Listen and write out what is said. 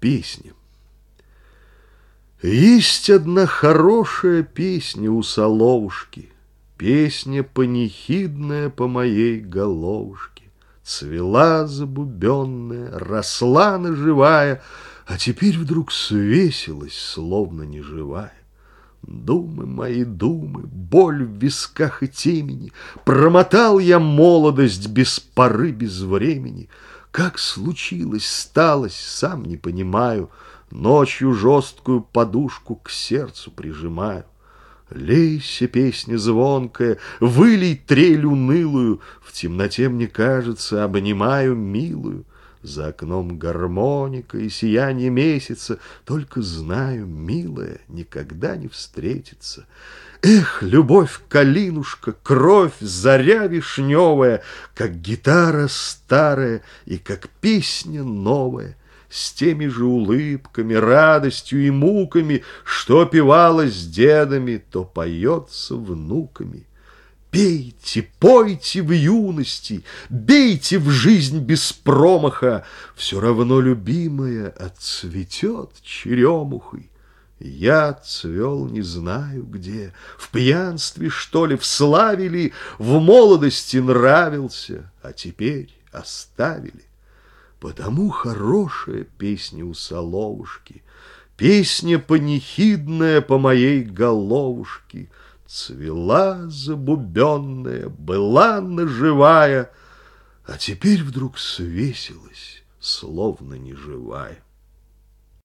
Песня. Есть одна хорошая песня у соловушки, Песня панихидная по моей головушке. Цвела забубенная, росла наживая, А теперь вдруг свесилась, словно неживая. Думы мои, думы, боль в висках и темени, Промотал я молодость без поры, без времени — как случилось, сталось, сам не понимаю, Ночью жесткую подушку к сердцу прижимаю. Лейся, песня звонкая, вылей трель унылую, В темноте, мне кажется, обнимаю милую. За окном гармоника и сияние месяца, Только знаю, милая, никогда не встретится. Эх, любовь, калинушка, кровь, заря вишневая, Как гитара старая и как песня новая, С теми же улыбками, радостью и муками, Что певалось дедами, то поется внуками. Пейте, пойте в юности, бейте в жизнь без промаха, Все равно любимая отцветет черемухой. Я цвел не знаю где, в пьянстве, что ли, в славе ли, в молодости нравился, а теперь оставили. Потому хорошая песня у соловушки, песня панихидная по моей головушке, цвела забубенная, была наживая, а теперь вдруг свесилась, словно неживая.